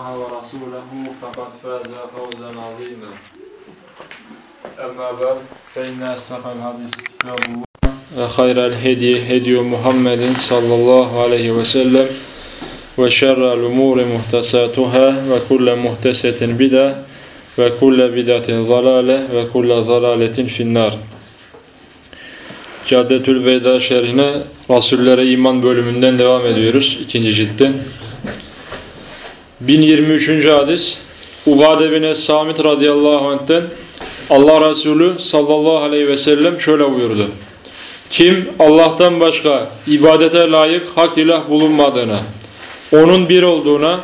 الله ورسوله فقد فاز فوزا عظيما أما بعد فإن أصدق الحديث كتاب الله وخير الهدي هدي محمد صلى الله عليه وسلم وشر الأمور محتساتها وكل محتسة بدعة وكل بدعة ضلالة وكل ضلالة في النار Caddetül Beyda şerhine Rasullere İman bölümünden devam ediyoruz. ikinci ciltten. 1023. hadis Ubade bin Es-Samit radıyallahu anh'ten Allah Resulü sallallahu aleyhi ve sellem şöyle buyurdu. Kim Allah'tan başka ibadete layık hak ilah bulunmadığına, onun bir olduğuna,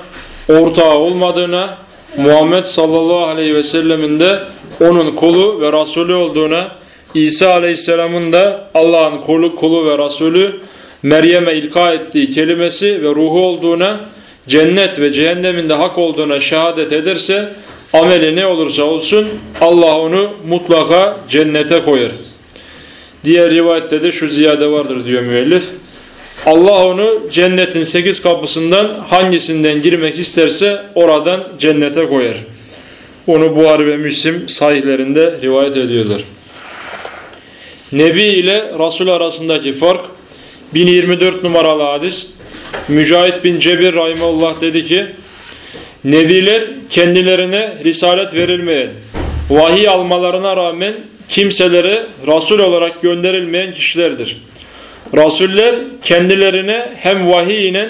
ortağı olmadığına, Muhammed sallallahu aleyhi ve sellemin de onun kulu ve Resulü olduğuna, İsa aleyhisselamın da Allah'ın kulu, kulu ve Resulü, Meryem'e ilka ettiği kelimesi ve ruhu olduğuna, cennet ve cehennemin de hak olduğuna şehadet ederse, ameli ne olursa olsun Allah onu mutlaka cennete koyar. Diğer rivayette de şu ziyade vardır diyor müellif. Allah onu cennetin sekiz kapısından hangisinden girmek isterse oradan cennete koyar. Onu Buhari ve Müslim sahihlerinde rivayet ediyorlar. Nebi ile Resul arasındaki fark 1024 numaralı hadis. Mücahit bin Cebir Rahimullah dedi ki Nebiler kendilerine risalet verilmeyen, vahiy almalarına rağmen kimselere Resul olarak gönderilmeyen kişilerdir. Rasuller kendilerine hem vahiy ile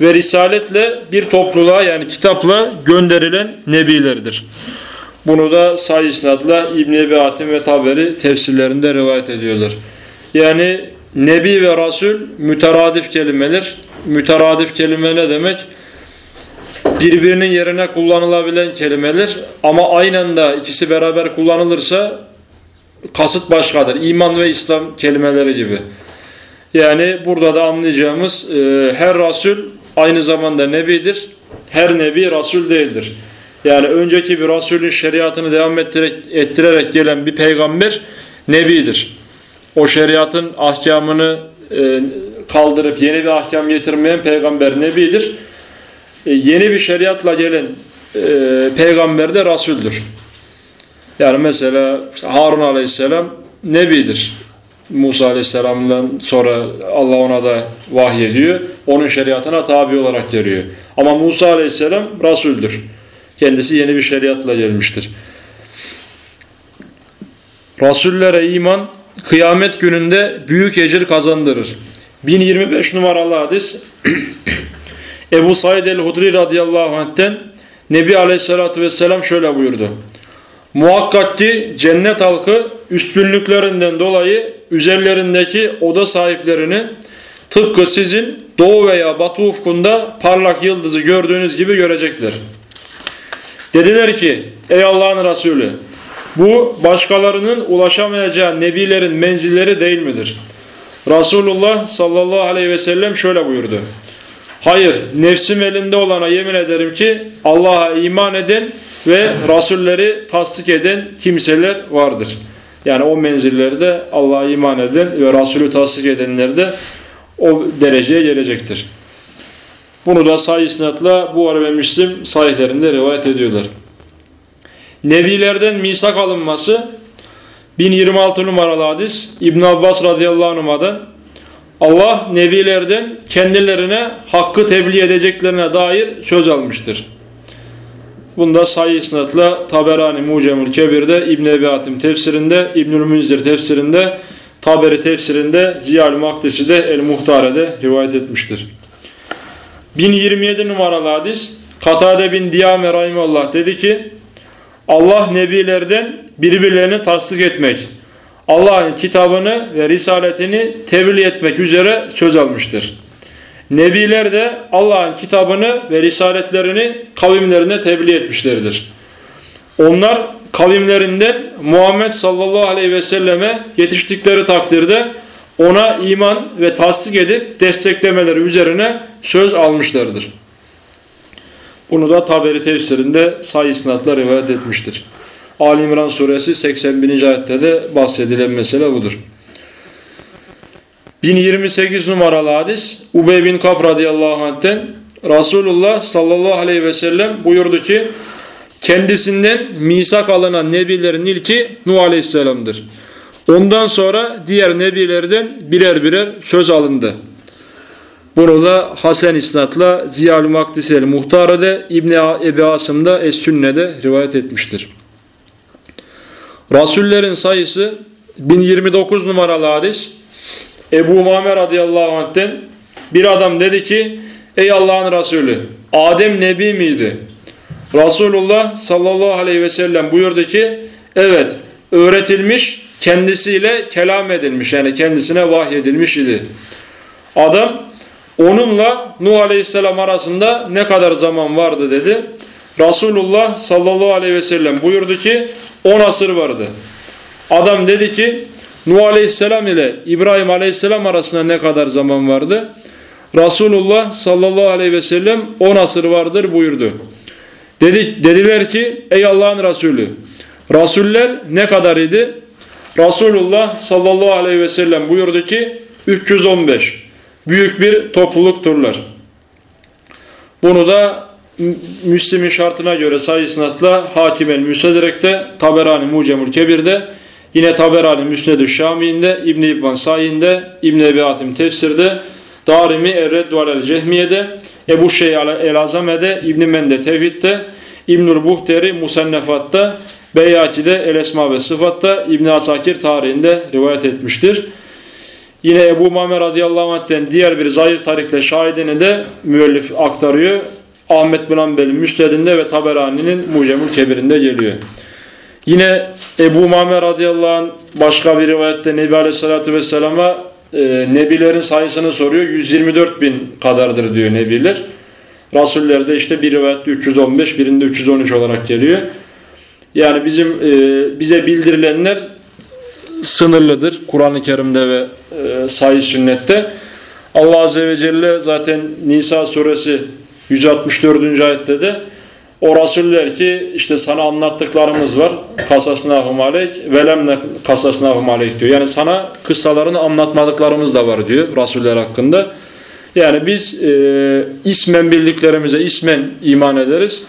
ve risaletle bir topluluğa yani kitapla gönderilen nebilerdir. Bunu da sahih isnadla İbn-i Ebi Hatim ve Taberi tefsirlerinde rivayet ediyorlar. Yani Nebi ve Rasul müteradif kelimeler. Müteradif kelime ne demek? Birbirinin yerine kullanılabilen kelimeler ama aynen de ikisi beraber kullanılırsa kasıt başkadır. İman ve İslam kelimeleri gibi. Yani burada da anlayacağımız e, her Rasul aynı zamanda Nebidir. Her Nebi Rasul değildir. Yani önceki bir Rasulün şeriatını devam ettirerek, ettirerek gelen bir peygamber Nebidir. O şeriatın ahkamını e, kaldırıp yeni bir ahkam getirmeyen peygamber Nebidir. E, yeni bir şeriatla gelen e, peygamber de Rasuldür. Yani mesela Harun Aleyhisselam Nebidir. Musa Aleyhisselam'dan sonra Allah ona da vahiy ediyor. Onun şeriatına tabi olarak geliyor. Ama Musa Aleyhisselam Rasuldür. Kendisi yeni bir şeriatla gelmiştir. Rasullere iman kıyamet gününde büyük ecir kazandırır. 1025 numaralı hadis Ebu Said el-Hudri radıyallahu anh'ten Nebi aleyhissalatü vesselam şöyle buyurdu. Muhakkak ki cennet halkı üstünlüklerinden dolayı üzerlerindeki oda sahiplerini tıpkı sizin doğu veya batı ufkunda parlak yıldızı gördüğünüz gibi görecekler. Dediler ki ey Allah'ın Resulü bu başkalarının ulaşamayacağı nebilerin menzilleri değil midir? Resulullah sallallahu aleyhi ve sellem şöyle buyurdu. Hayır nefsim elinde olana yemin ederim ki Allah'a iman eden ve Rasulleri tasdik eden kimseler vardır. Yani o menzillerde Allah'a iman eden ve Resulü tasdik edenler de o dereceye gelecektir. Bunu da sahih isnatla Buhari ve Müslim sahihlerinde rivayet ediyorlar. Nebilerden misak alınması 1026 numaralı hadis İbn Abbas radıyallahu anh'dan Allah nebilerden kendilerine hakkı tebliğ edeceklerine dair söz almıştır. Bunda sahih isnatla Taberani Mucemül Kebir'de İbn Ebi Hatim tefsirinde İbnül Münzir tefsirinde Taberi tefsirinde Ziyal Maktisi'de El Muhtare'de rivayet etmiştir. 1027 numaralı hadis Katade bin Diyame Rahimullah dedi ki Allah nebilerden birbirlerini tasdik etmek, Allah'ın kitabını ve risaletini tebliğ etmek üzere söz almıştır. Nebiler de Allah'ın kitabını ve risaletlerini kavimlerine tebliğ etmişlerdir. Onlar kavimlerinden Muhammed sallallahu aleyhi ve selleme yetiştikleri takdirde ona iman ve tasdik edip desteklemeleri üzerine söz almışlardır. Bunu da Taberi tefsirinde sayı isnatla rivayet etmiştir. Ali İmran suresi 81. ayette de bahsedilen mesele budur. 1028 numaralı hadis Ubey bin Kap radıyallahu anh'ten Resulullah sallallahu aleyhi ve sellem buyurdu ki kendisinden misak alınan nebilerin ilki Nuh aleyhisselamdır. Ondan sonra diğer nebilerden birer birer söz alındı. Bunu da Hasan İsnat'la Ziyal-ı Makdisel Muhtare'de İbni Ebi Asım'da Es-Sünne'de rivayet etmiştir. Rasullerin sayısı 1029 numaralı hadis. Ebu Muammer radıyallahu anh'ten bir adam dedi ki Ey Allah'ın Resulü Adem Nebi miydi? Resulullah sallallahu aleyhi ve sellem buyurdu ki evet öğretilmiş kendisiyle kelam edilmiş yani kendisine vahyedilmiş idi. Adam onunla Nuh aleyhisselam arasında ne kadar zaman vardı dedi. Resulullah sallallahu aleyhi ve sellem buyurdu ki 10 asır vardı. Adam dedi ki Nuh aleyhisselam ile İbrahim aleyhisselam arasında ne kadar zaman vardı? Resulullah sallallahu aleyhi ve sellem 10 asır vardır buyurdu. Dedi, dediler ki ey Allah'ın Resulü Rasuller ne kadar idi? Resulullah sallallahu aleyhi ve sellem buyurdu ki 315 büyük bir toplulukturlar. Bunu da Müslim'in şartına göre sayısınatla Hakim el Müsnederek'te, Taberani Mucemül Kebir'de, yine Taberani Müsnedü Şami'inde, İbn-i Sayin'de, İbn-i Ebi Hatim Tefsir'de, Darimi Erreddu Alel Cehmiye'de, Ebu Şeyh El Azame'de, İbn-i Mende Tevhid'de, İbnül Buhteri Musennefat'ta, Beyati'de El Esma ve Sıfat'ta, İbn Asakir tarihinde rivayet etmiştir. Yine Ebu Muammer radıyallahu anh'ten diğer bir zayıf tarikle şahidini de müellif aktarıyor. Ahmet bin Hanbel'in Müsned'inde ve Taberani'nin Mucemül Kebir'inde geliyor. Yine Ebu Muammer radıyallahu anh başka bir rivayette Nebi Aleyhisselatü Vesselam'a e, Nebilerin sayısını soruyor. 124 bin kadardır diyor Nebiler. Rasullerde işte bir rivayette 315, birinde 313 olarak geliyor. Yani bizim e, bize bildirilenler sınırlıdır Kur'an-ı Kerim'de ve e, sünnette. Allah Azze ve Celle zaten Nisa suresi 164. ayette de o Rasuller ki işte sana anlattıklarımız var. Kasasnahum aleyk velemne kasasnahum aleyk diyor. Yani sana kıssalarını anlatmadıklarımız da var diyor Rasuller hakkında. Yani biz e, ismen bildiklerimize ismen iman ederiz.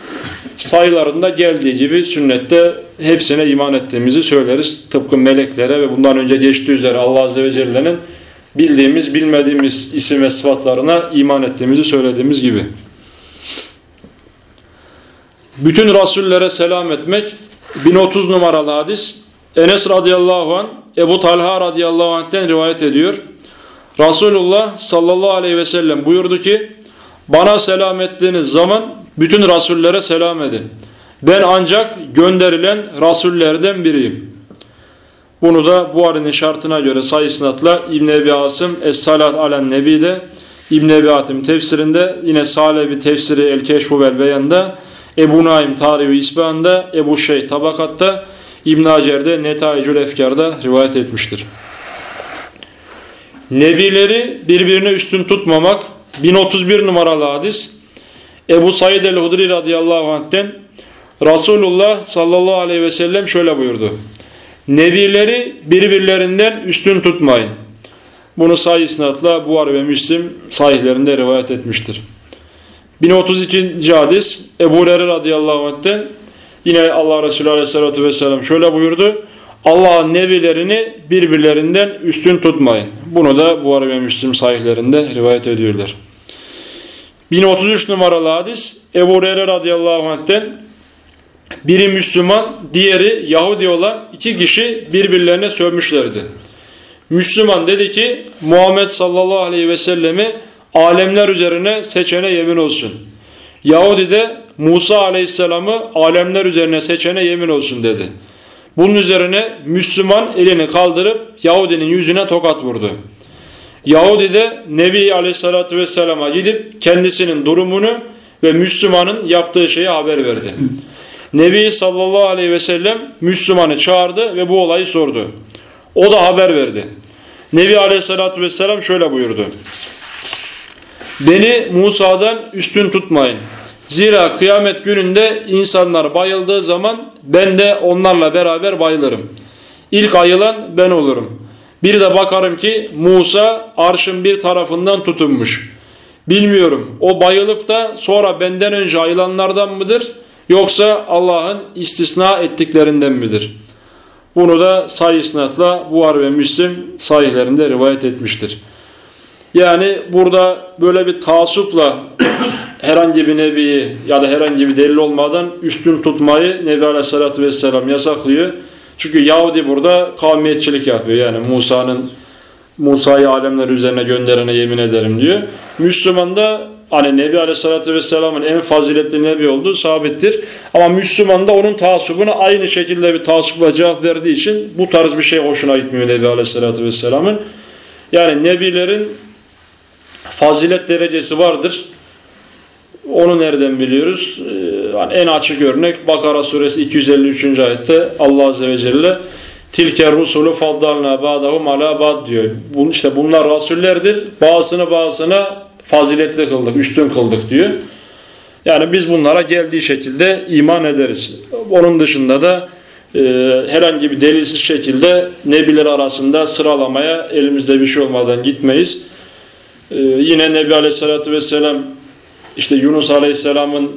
Sayılarında geldiği gibi sünnette hepsine iman ettiğimizi söyleriz. Tıpkı meleklere ve bundan önce geçtiği üzere Allah Azze ve Celle'nin bildiğimiz, bilmediğimiz isim ve sıfatlarına iman ettiğimizi söylediğimiz gibi. Bütün rasullere selam etmek 1030 numaralı hadis Enes radıyallahu an Ebu Talha radıyallahu anh'ten rivayet ediyor. Resulullah sallallahu aleyhi ve sellem buyurdu ki bana selam ettiğiniz zaman bütün rasullere selam edin. Ben ancak gönderilen rasullerden biriyim. Bunu da Buhari'nin şartına göre sayısınatla İbn Ebi Asım Es-Salat alen Nebi'de İbn Ebi Hatim tefsirinde yine Salebi tefsiri El Keşfu vel Beyan'da Ebu Naim Tarihi İsbahan'da Ebu Şeyh Tabakat'ta İbn Hacer'de Netayicül Efkar'da rivayet etmiştir. Nebileri birbirine üstün tutmamak 1031 numaralı hadis Ebu Said el-Hudri radıyallahu anh'ten Resulullah sallallahu aleyhi ve sellem şöyle buyurdu. Nebileri birbirlerinden üstün tutmayın. Bunu sahih isnatla Buhari ve Müslim sahihlerinde rivayet etmiştir. 1032. hadis Ebu Hureyre radıyallahu anh'ten yine Allah Resulü aleyhissalatü vesselam şöyle buyurdu. Allah'ın nebilerini birbirlerinden üstün tutmayın. Bunu da Buhari ve Müslim sahihlerinde rivayet ediyorlar. 1033 numaralı hadis Ebu Hureyre radıyallahu anh'ten biri Müslüman, diğeri Yahudi olan iki kişi birbirlerine sövmüşlerdi. Müslüman dedi ki Muhammed sallallahu aleyhi ve sellemi alemler üzerine seçene yemin olsun. Yahudi de Musa aleyhisselamı alemler üzerine seçene yemin olsun dedi. Bunun üzerine Müslüman elini kaldırıp Yahudinin yüzüne tokat vurdu. Yahudi de Nebi Aleyhisselatü Vesselam'a gidip kendisinin durumunu ve Müslümanın yaptığı şeyi haber verdi. Nebi sallallahu aleyhi ve sellem Müslümanı çağırdı ve bu olayı sordu. O da haber verdi. Nebi Aleyhisselatü Vesselam şöyle buyurdu. Beni Musa'dan üstün tutmayın. Zira kıyamet gününde insanlar bayıldığı zaman ben de onlarla beraber bayılırım. İlk ayılan ben olurum. Bir de bakarım ki Musa arşın bir tarafından tutunmuş. Bilmiyorum. O bayılıp da sonra benden önce ayılanlardan mıdır? Yoksa Allah'ın istisna ettiklerinden midir? Bunu da sayı isnatla Buhar ve Müslim sahihlerinde rivayet etmiştir. Yani burada böyle bir taasupla herhangi bir nebiyi ya da herhangi bir delil olmadan üstün tutmayı Nebi Aleyhisselatü Vesselam yasaklıyor. Çünkü Yahudi burada kavmiyetçilik yapıyor. Yani Musa'nın Musa'yı alemler üzerine gönderene yemin ederim diyor. Müslüman da hani Nebi Aleyhisselatü Vesselam'ın en faziletli Nebi olduğu sabittir. Ama Müslüman da onun taasubuna aynı şekilde bir taasupla cevap verdiği için bu tarz bir şey hoşuna gitmiyor Nebi Aleyhisselatü Vesselam'ın. Yani Nebilerin fazilet derecesi vardır. Onu nereden biliyoruz? Yani en açık örnek Bakara suresi 253. ayette Allah Azze ve Celle Tilke rusulu faddalna ba'dahum ala ba'd diyor. Bun, işte bunlar rasullerdir. Bazısını bazısına faziletli kıldık, üstün kıldık diyor. Yani biz bunlara geldiği şekilde iman ederiz. Onun dışında da e, herhangi bir delilsiz şekilde nebiler arasında sıralamaya elimizde bir şey olmadan gitmeyiz. E, yine Nebi Aleyhisselatü Vesselam işte Yunus Aleyhisselam'ın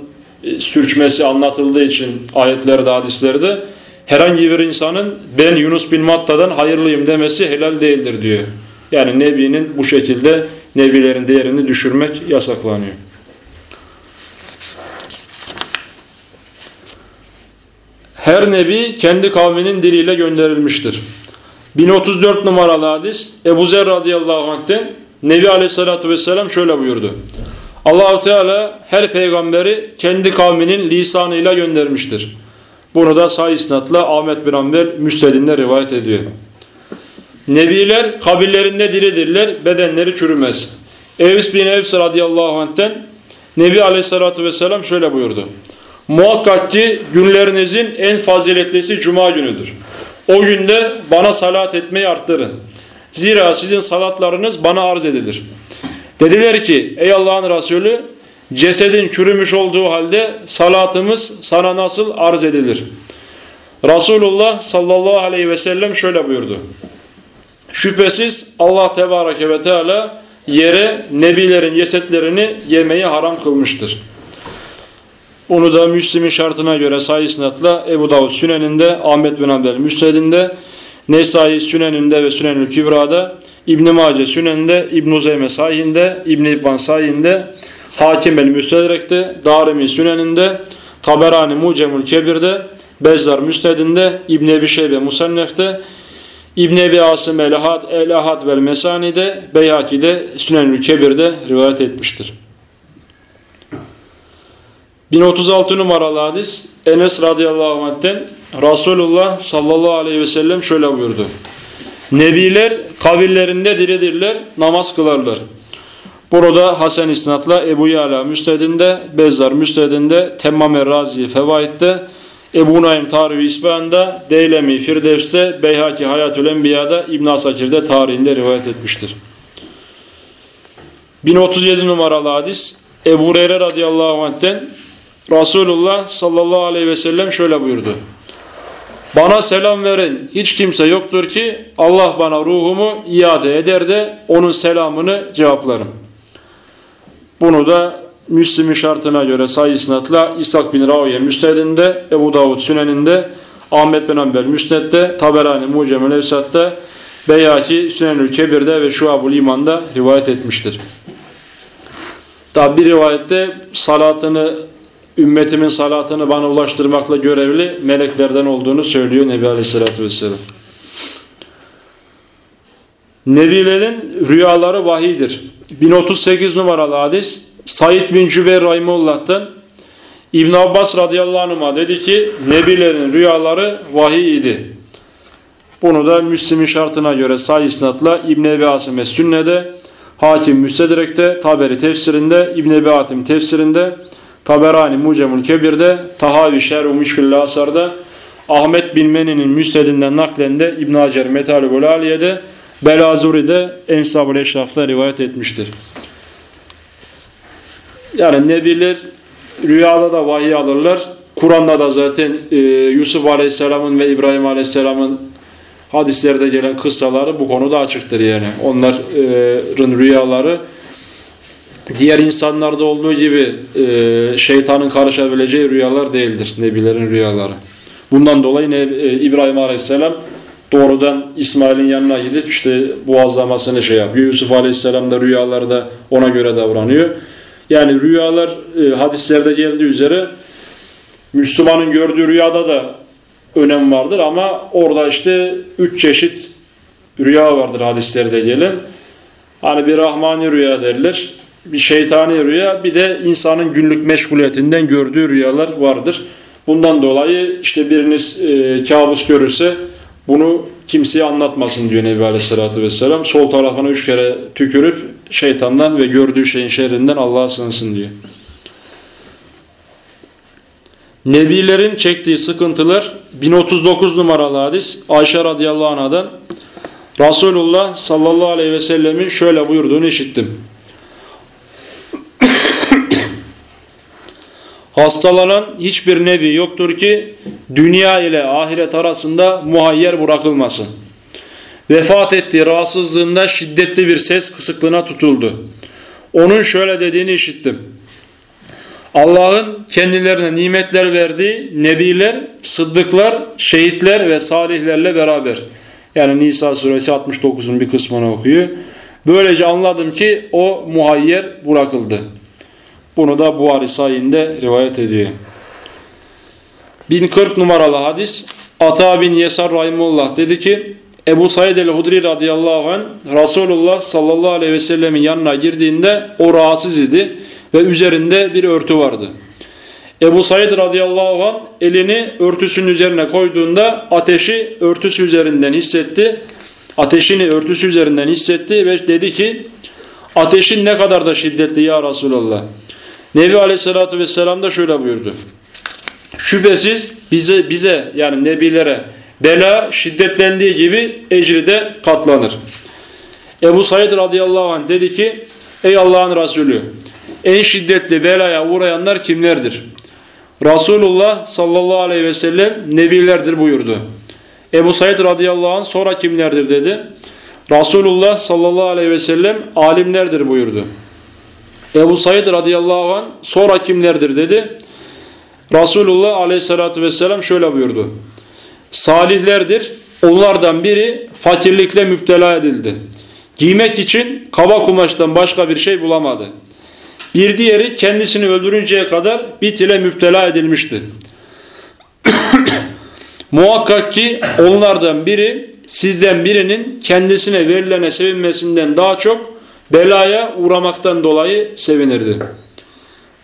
e, sürçmesi anlatıldığı için ayetlerde, hadislerde herhangi bir insanın ben Yunus bin Matta'dan hayırlıyım demesi helal değildir diyor. Yani Nebi'nin bu şekilde Nebilerin değerini düşürmek yasaklanıyor. Her Nebi kendi kavminin diliyle gönderilmiştir. 1034 numaralı hadis Ebu Zer radıyallahu anh'ten Nebi aleyhissalatü vesselam şöyle buyurdu. Allahu Teala her peygamberi kendi kavminin lisanıyla göndermiştir. Bunu da sahih isnatla Ahmet bin Ambel Müsned'inde rivayet ediyor. Nebiler kabirlerinde diridirler, bedenleri çürümez. Evs bin Evs radıyallahu anh'ten Nebi aleyhissalatü vesselam şöyle buyurdu. Muhakkak ki günlerinizin en faziletlisi cuma günüdür. O günde bana salat etmeyi arttırın. Zira sizin salatlarınız bana arz edilir. Dediler ki ey Allah'ın Resulü cesedin çürümüş olduğu halde salatımız sana nasıl arz edilir? Resulullah sallallahu aleyhi ve sellem şöyle buyurdu. Şüphesiz Allah tebareke ve teala yere nebilerin cesetlerini yemeyi haram kılmıştır. Onu da Müslim'in şartına göre sayısınatla Ebu Davud Sünen'inde, Ahmet bin Abdel Müsned'inde, Nesai Sünen'inde ve Sünenül Kübra'da, İbn-i Mace Sünen'inde, İbn-i Zeyme Sayhinde, İbn-i İbban Sayhinde, Hakim el Müstedrek'te, Darimi Sünen'inde, Taberani Mucemül Kebir'de, Bezzar Müsted'inde, İbn-i Ebi Şeybe Musannef'te, İbn-i Ebi Asım el-Ahad el vel Mesani'de, Beyhaki'de, Sünenül Kebir'de rivayet etmiştir. 1036 numaralı hadis Enes radıyallahu anh'ten Resulullah sallallahu aleyhi ve sellem şöyle buyurdu. Nebiler kabillerinde diridirler, namaz kılarlar. Burada Hasan İsnat'la Ebu Yala Müstedinde, Bezzar Müstedinde, Temmame Razi Fevaid'de, Ebu Naim Tarihi İsbahan'da, Deylemi Firdevs'te, Beyhaki Hayatül Enbiya'da, İbn Asakir'de tarihinde rivayet etmiştir. 1037 numaralı hadis Ebu Hureyre radıyallahu anh'ten Resulullah sallallahu aleyhi ve sellem şöyle buyurdu. Bana selam veren hiç kimse yoktur ki Allah bana ruhumu iade eder de onun selamını cevaplarım. Bunu da Müslim'in şartına göre sayı isnatla İshak bin Raviye Müsned'inde, Ebu Davud Sünen'inde, Ahmet bin Ambel Müsned'de, Taberani Mucemül Evsat'ta, Beyaki Sünenül Kebir'de ve Şuab-ül İman'da rivayet etmiştir. Daha bir rivayette salatını ümmetimin salatını bana ulaştırmakla görevli meleklerden olduğunu söylüyor Nebi Aleyhisselatü Vesselam. Nebilerin rüyaları vahidir. 1038 numaralı hadis Said bin Cübeyr Rahimullah'tan İbn Abbas radıyallahu anh'a dedi ki Nebilerin rüyaları vahiy idi. Bunu da Müslim'in şartına göre say isnatla İbn Ebi Asim Sünne'de, Hakim Müstedrek'te, Taberi tefsirinde, İbn Ebi Hatim tefsirinde, Taberani Mucemül Kebir'de, Tahavi Şerhu Müşkül Asar'da, Ahmet bin Meni'nin Müsnedinden naklende İbn Hacer Metalibul Aliye'de, Belazuri'de Ensab-ül Eşraf'ta rivayet etmiştir. Yani nebiler rüyada da vahiy alırlar. Kur'an'da da zaten e, Yusuf Aleyhisselam'ın ve İbrahim Aleyhisselam'ın hadislerde gelen kıssaları bu konuda açıktır yani. Onların rüyaları diğer insanlarda olduğu gibi e, şeytanın karışabileceği rüyalar değildir. Nebilerin rüyaları. Bundan dolayı ne, e, İbrahim Aleyhisselam doğrudan İsmail'in yanına gidip işte boğazlamasını şey yapıyor. Yusuf Aleyhisselam da rüyalarda ona göre davranıyor. Yani rüyalar e, hadislerde geldiği üzere Müslümanın gördüğü rüyada da önem vardır ama orada işte üç çeşit rüya vardır hadislerde gelen. Hani bir rahmani rüya derler, bir şeytani rüya, bir de insanın günlük meşguliyetinden gördüğü rüyalar vardır. Bundan dolayı işte biriniz e, kabus görürse bunu kimseye anlatmasın diyor Nebi Aleyhisselatü Vesselam. Sol tarafına üç kere tükürüp şeytandan ve gördüğü şeyin şerrinden Allah'a sığınsın diyor. Nebilerin çektiği sıkıntılar 1039 numaralı hadis Ayşe radıyallahu anhadan Resulullah sallallahu aleyhi ve sellemin şöyle buyurduğunu işittim. Hastalanan hiçbir nebi yoktur ki dünya ile ahiret arasında muhayyer bırakılmasın. Vefat ettiği rahatsızlığında şiddetli bir ses kısıklığına tutuldu. Onun şöyle dediğini işittim. Allah'ın kendilerine nimetler verdiği nebiler, sıddıklar, şehitler ve salihlerle beraber. Yani Nisa suresi 69'un bir kısmını okuyor. Böylece anladım ki o muhayyer bırakıldı. Bunu da Buhari sayinde rivayet ediyor. 1040 numaralı hadis Ata bin Yesar Rahimullah dedi ki Ebu Said el-Hudri radıyallahu anh Resulullah sallallahu aleyhi ve sellemin yanına girdiğinde o rahatsız idi ve üzerinde bir örtü vardı. Ebu Said radıyallahu anh elini örtüsünün üzerine koyduğunda ateşi örtüsü üzerinden hissetti. Ateşini örtüsü üzerinden hissetti ve dedi ki ateşin ne kadar da şiddetli ya Resulallah. Nebi Aleyhisselatü Vesselam da şöyle buyurdu. Şüphesiz bize bize yani nebilere bela şiddetlendiği gibi ecri de katlanır. Ebu Said radıyallahu anh dedi ki ey Allah'ın Resulü en şiddetli belaya uğrayanlar kimlerdir? Resulullah sallallahu aleyhi ve sellem nebilerdir buyurdu. Ebu Said radıyallahu anh sonra kimlerdir dedi. Resulullah sallallahu aleyhi ve sellem alimlerdir buyurdu. Ebu Said radıyallahu anh sonra kimlerdir dedi. Resulullah aleyhissalatü vesselam şöyle buyurdu. Salihlerdir. Onlardan biri fakirlikle müptela edildi. Giymek için kaba kumaştan başka bir şey bulamadı. Bir diğeri kendisini öldürünceye kadar bit ile müptela edilmişti. Muhakkak ki onlardan biri sizden birinin kendisine verilene sevinmesinden daha çok belaya uğramaktan dolayı sevinirdi.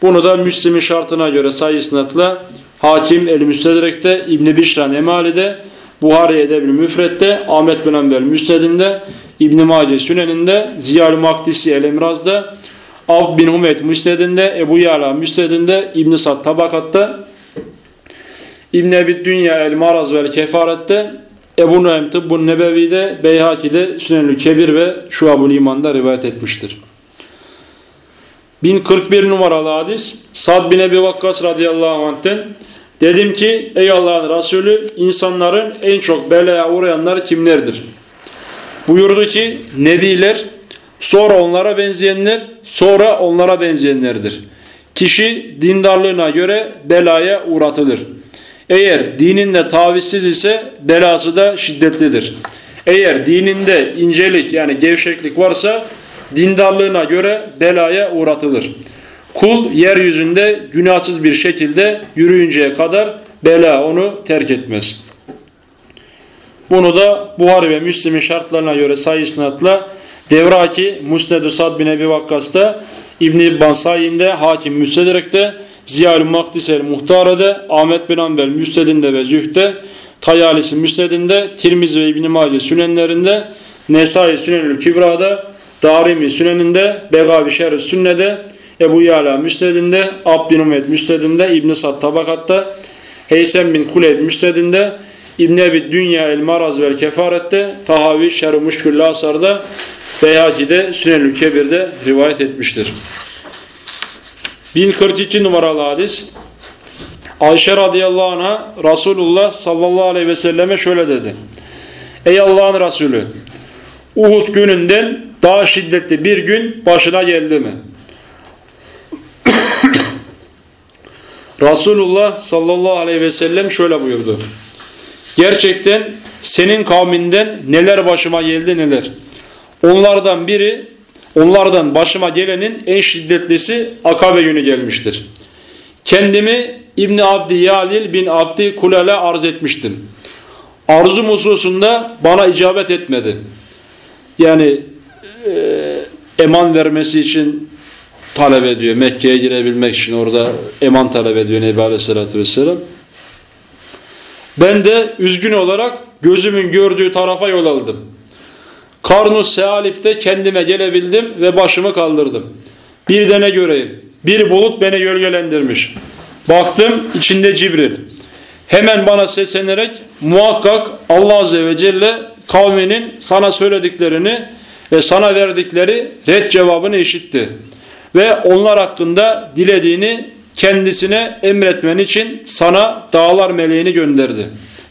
Bunu da Müslim'in şartına göre sayı isnatla Hakim el-Müstedrek'te, İbn-i Bişran Emali'de, Buhari Edebül Müfret'te, Ahmet bin Ambel Müsted'inde, İbn-i Mace Sünen'inde, Ziyal-i Makdisi el-Emraz'da, Avd bin Humeyd Müsted'inde, Ebu Yala Müsted'inde, İbn-i Sad Tabakat'ta, İbn-i Ebi Dünya el-Maraz ve Kefaret'te, Ebu Nuaym Tıbbun Nebevi'de, Beyhaki'de, Sünenül Kebir ve Şuab-ül İman'da rivayet etmiştir. 1041 numaralı hadis Sad bin Ebi Vakkas radıyallahu anh'ten dedim ki ey Allah'ın Resulü insanların en çok belaya uğrayanlar kimlerdir? Buyurdu ki nebiler sonra onlara benzeyenler sonra onlara benzeyenlerdir. Kişi dindarlığına göre belaya uğratılır. Eğer dininde tavizsiz ise belası da şiddetlidir. Eğer dininde incelik yani gevşeklik varsa dindarlığına göre belaya uğratılır. Kul yeryüzünde günahsız bir şekilde yürüyünceye kadar bela onu terk etmez. Bunu da Buhari ve Müslim'in şartlarına göre sayı isnatla Devraki Musned-i Sad bin Ebi Vakkas'ta İbn-i İbban Sayin'de Hakim Müstedrek'te Ziyal-i Makdisel Muhtare'de Ahmet bin Ambel Müsted'inde ve Zühd'de Tayalisi Müsted'inde Tirmizi ve İbn-i Mace Sünenlerinde Nesai Sünenül Kübra'da Darimi Süneninde Begavi Şerif Sünne'de Ebu Yala Müsned'inde Abdin Umet Müsned'inde İbn-i Sad Tabakat'ta Heysem bin Kuleyb Müsned'inde İbn Ebi Dünya El Maraz vel Kefaret'te Tahavi Şerh-i Muşkül Asar'da Beyhaki'de Sünenül Kebir'de rivayet etmiştir. 1042 numaralı hadis. Ayşe radıyallahu anh'a Resulullah sallallahu aleyhi ve selleme şöyle dedi. Ey Allah'ın Resulü Uhud gününden daha şiddetli bir gün başına geldi mi? Resulullah sallallahu aleyhi ve sellem şöyle buyurdu. Gerçekten senin kavminden neler başıma geldi neler. Onlardan biri onlardan başıma gelenin en şiddetlisi Akabe günü gelmiştir. Kendimi İbni Abdi Yalil bin Abdi Kulale arz etmiştim. Arzum hususunda bana icabet etmedi. Yani e, eman vermesi için talep ediyor. Mekke'ye girebilmek için orada eman talep ediyor Nebi Aleyhisselatü Vesselam. Ben de üzgün olarak gözümün gördüğü tarafa yol aldım. Karnus Sealip'te kendime gelebildim ve başımı kaldırdım. Bir de ne göreyim? Bir bulut beni gölgelendirmiş. Baktım içinde Cibril. Hemen bana seslenerek muhakkak Allah Azze ve Celle kavminin sana söylediklerini ve sana verdikleri red cevabını işitti. Ve onlar hakkında dilediğini kendisine emretmen için sana dağlar meleğini gönderdi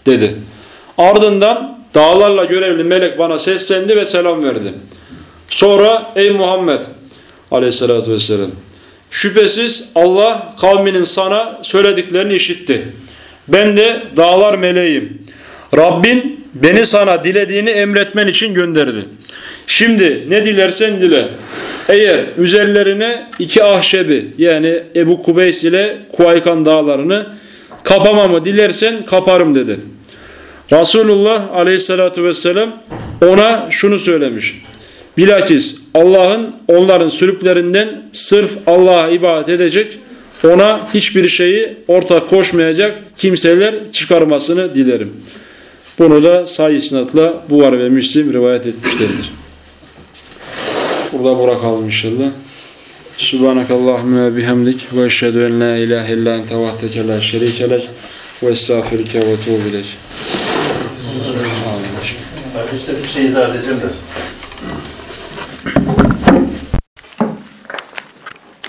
dedi. Ardından dağlarla görevli melek bana seslendi ve selam verdi. Sonra ey Muhammed aleyhissalatü vesselam şüphesiz Allah kavminin sana söylediklerini işitti. Ben de dağlar meleğim. Rabbin beni sana dilediğini emretmen için gönderdi. Şimdi ne dilersen dile. Eğer üzerlerine iki ahşebi yani Ebu Kubeys ile Kuaykan dağlarını kapamamı dilersen kaparım dedi. Resulullah aleyhissalatü vesselam ona şunu söylemiş. Bilakis Allah'ın onların sürüklerinden sırf Allah'a ibadet edecek, ona hiçbir şeyi ortak koşmayacak kimseler çıkarmasını dilerim. Bunu da sayı isnatla Buvar ve Müslim rivayet etmişlerdir. Burada bırakalım inşallah. Subhanakallahümme bihamdik ve eşhedü en la ilahe illa ente vahdeke la şerike lek ve estağfirke ve. Ben işte bir şey izah edeceğim de.